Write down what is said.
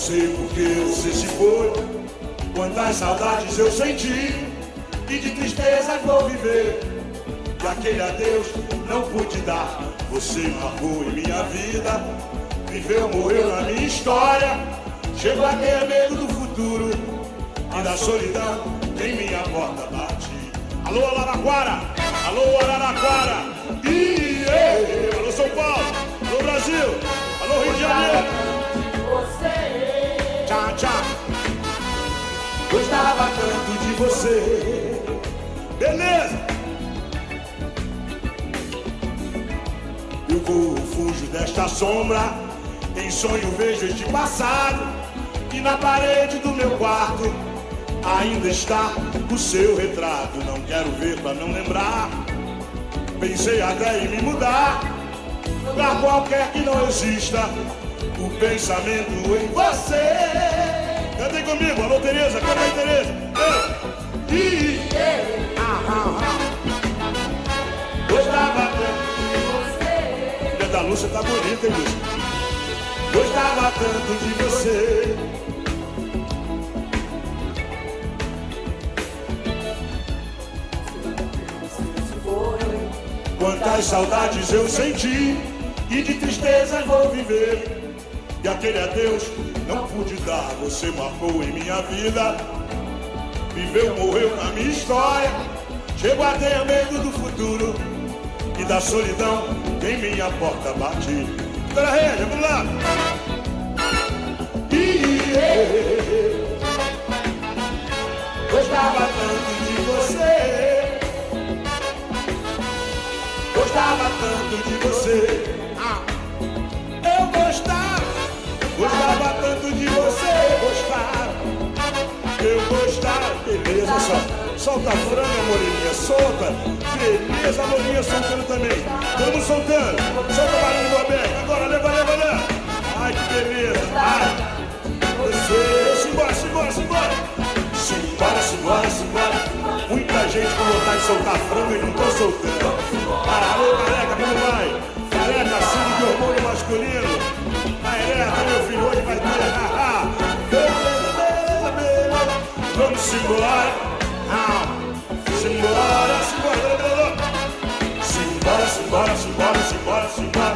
sei porque você se foi. Quantas saudades eu senti e de tristeza vou viver. E aquele adeus não pude dar. Você marcou em minha vida, viveu, morreu na minha história. Chego a ter medo do futuro e da solidão em minha porta bate. Alô, Araraquara! Alô, Araraquara! E Alô, São Paulo! Alô, Brasil! Alô, Rio de Janeiro! Você. Beleza! Eu vou, fujo desta sombra. Em sonho vejo este passado. E na parede do meu quarto ainda está o seu retrato. Não quero ver pra não lembrar. Pensei até em me mudar. Pra qualquer que não exista o pensamento em você. Cantem comigo, alô Tereza, canta aí Tereza. Lúcia tá bonita, hein, Lúcia? Gostava tanto de você. Quantas saudades eu senti e de tristeza vou viver. E aquele adeus não pude dar, você marcou em minha vida. Viveu, morreu na minha história. Chego a ter medo do futuro e da solidão em minha porta bate. Pela rede, vamos lá. E eu gostava tanto de você. Gostava tanto de você. Eu gostava, gostava tanto de você. Gostava, eu gostava. Solta a franga, Moreninha, solta. Beleza, Moreninha soltando também. Vamos soltando. Solta o barulho do aberto. Agora, leva, leva, leva. Ai, que beleza. Ai. Você. Simbora, simbora, simbora. Simbora, simbora, simbora. Muita gente com vontade de soltar franga e não tô soltando. Ah, alô, careca, como vai? Careca, símbolo de hormônio masculino. A ereta, meu filho, hoje vai ter. Vamos. Simbora, simbora, simbora, simbora, simbora,